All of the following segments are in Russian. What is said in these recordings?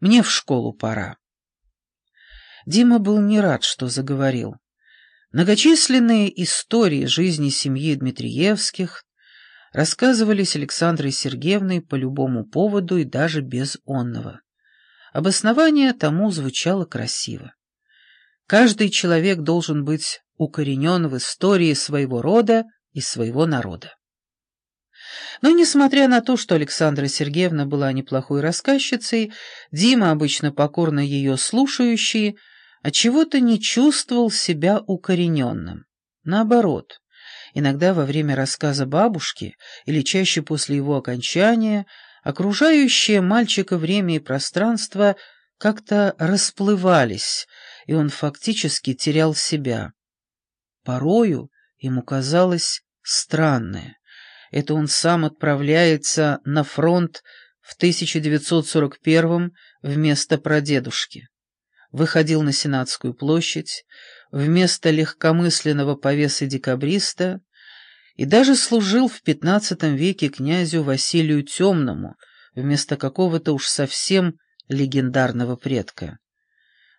Мне в школу пора». Дима был не рад, что заговорил. Многочисленные истории жизни семьи Дмитриевских рассказывались Александрой Сергеевной по любому поводу и даже без онного. Обоснование тому звучало красиво. Каждый человек должен быть укоренен в истории своего рода и своего народа. Но, несмотря на то, что Александра Сергеевна была неплохой рассказчицей, Дима, обычно покорно ее слушающий, отчего-то не чувствовал себя укорененным. Наоборот, иногда во время рассказа бабушки или чаще после его окончания окружающее мальчика время и пространство как-то расплывались, и он фактически терял себя. Порою ему казалось странное. Это он сам отправляется на фронт в 1941 вместо прадедушки. Выходил на Сенатскую площадь вместо легкомысленного повеса декабриста и даже служил в XV веке князю Василию Темному вместо какого-то уж совсем легендарного предка.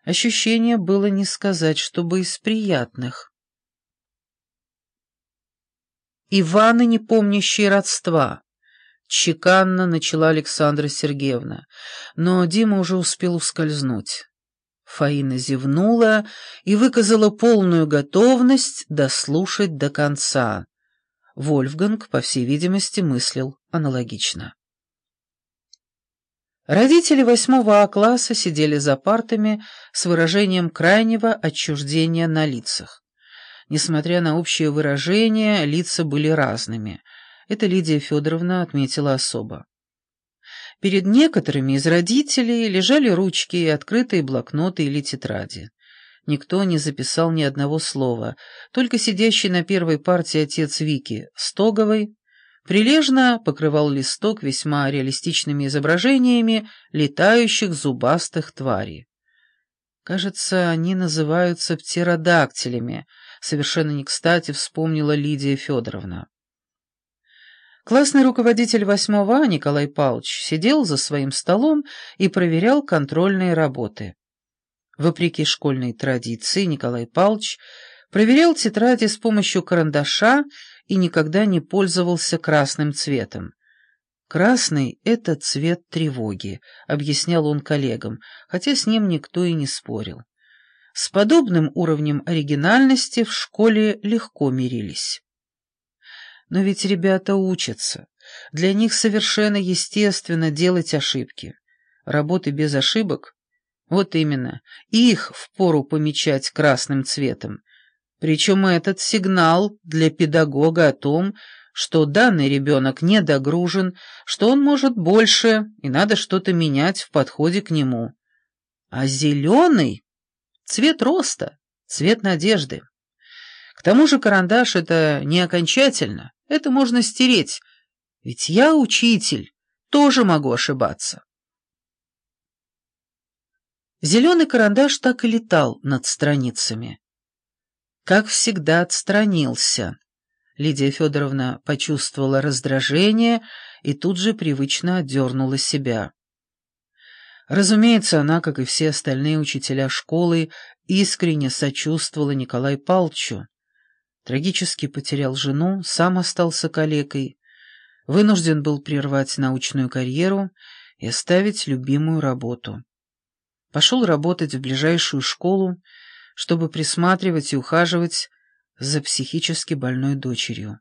Ощущение было не сказать, чтобы из приятных. Иваны, не помнящие родства. Чеканно начала Александра Сергеевна, но Дима уже успел ускользнуть. Фаина зевнула и выказала полную готовность дослушать до конца. Вольфганг, по всей видимости, мыслил аналогично. Родители восьмого А-класса сидели за партами с выражением крайнего отчуждения на лицах. Несмотря на общее выражение, лица были разными. Это Лидия Федоровна отметила особо. Перед некоторыми из родителей лежали ручки и открытые блокноты или тетради. Никто не записал ни одного слова, только сидящий на первой партии отец Вики, Стоговой, прилежно покрывал листок весьма реалистичными изображениями летающих зубастых тварей. Кажется, они называются птеродактилями, совершенно не кстати вспомнила Лидия Федоровна. Классный руководитель восьмого А Николай Павлович сидел за своим столом и проверял контрольные работы. Вопреки школьной традиции, Николай Павлович проверял тетради с помощью карандаша и никогда не пользовался красным цветом. «Красный — это цвет тревоги», — объяснял он коллегам, хотя с ним никто и не спорил. С подобным уровнем оригинальности в школе легко мирились. Но ведь ребята учатся. Для них совершенно естественно делать ошибки. Работы без ошибок? Вот именно, их впору помечать красным цветом. Причем этот сигнал для педагога о том, что данный ребенок недогружен, что он может больше, и надо что-то менять в подходе к нему. А зеленый Цвет роста, цвет надежды. К тому же карандаш — это не окончательно, это можно стереть. Ведь я учитель, тоже могу ошибаться. Зеленый карандаш так и летал над страницами. Как всегда отстранился. Лидия Федоровна почувствовала раздражение и тут же привычно отдернула себя. Разумеется, она, как и все остальные учителя школы, искренне сочувствовала Николаю Палчу. Трагически потерял жену, сам остался калекой, вынужден был прервать научную карьеру и оставить любимую работу. Пошел работать в ближайшую школу, чтобы присматривать и ухаживать за психически больной дочерью.